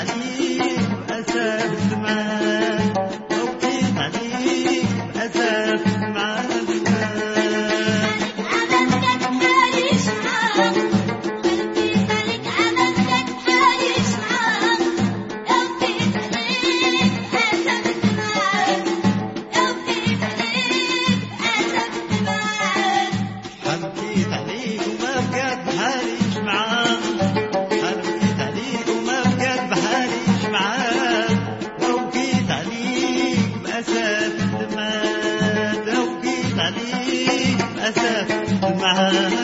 علي أسد الأسى المعاني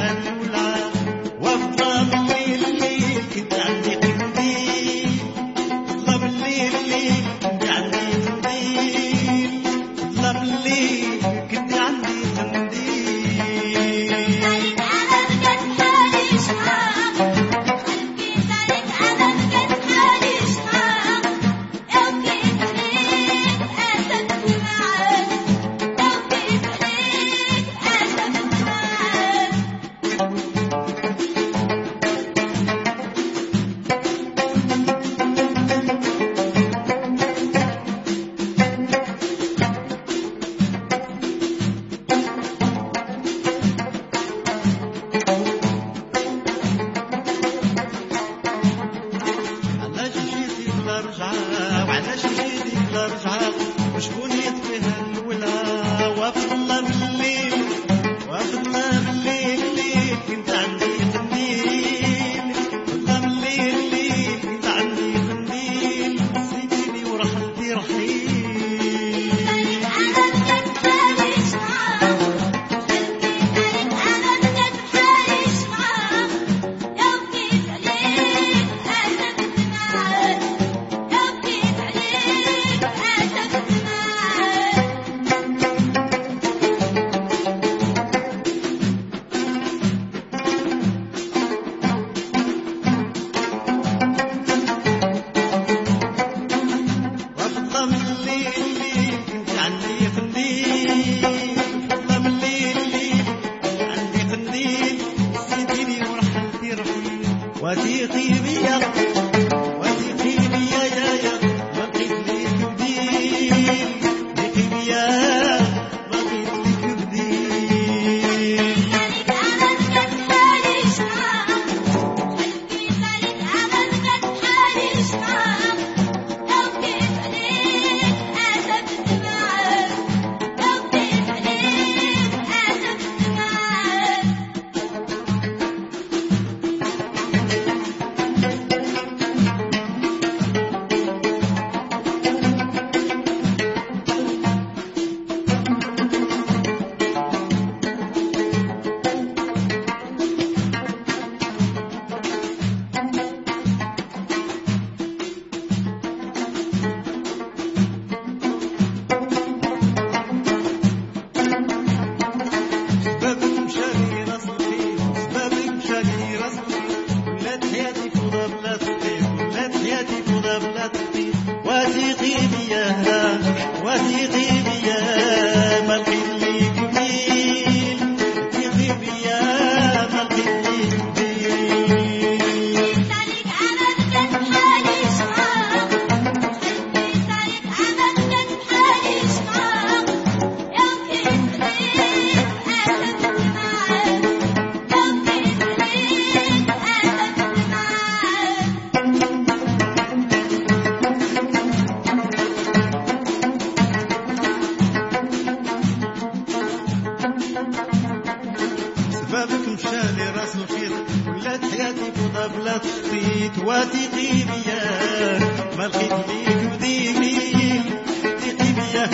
हनुमान شكون يطفيها الاولى وافقهم وفي قيم Mati Divya لطفي تواتقي بيا ما لقيت ليك بديكي تقي بيا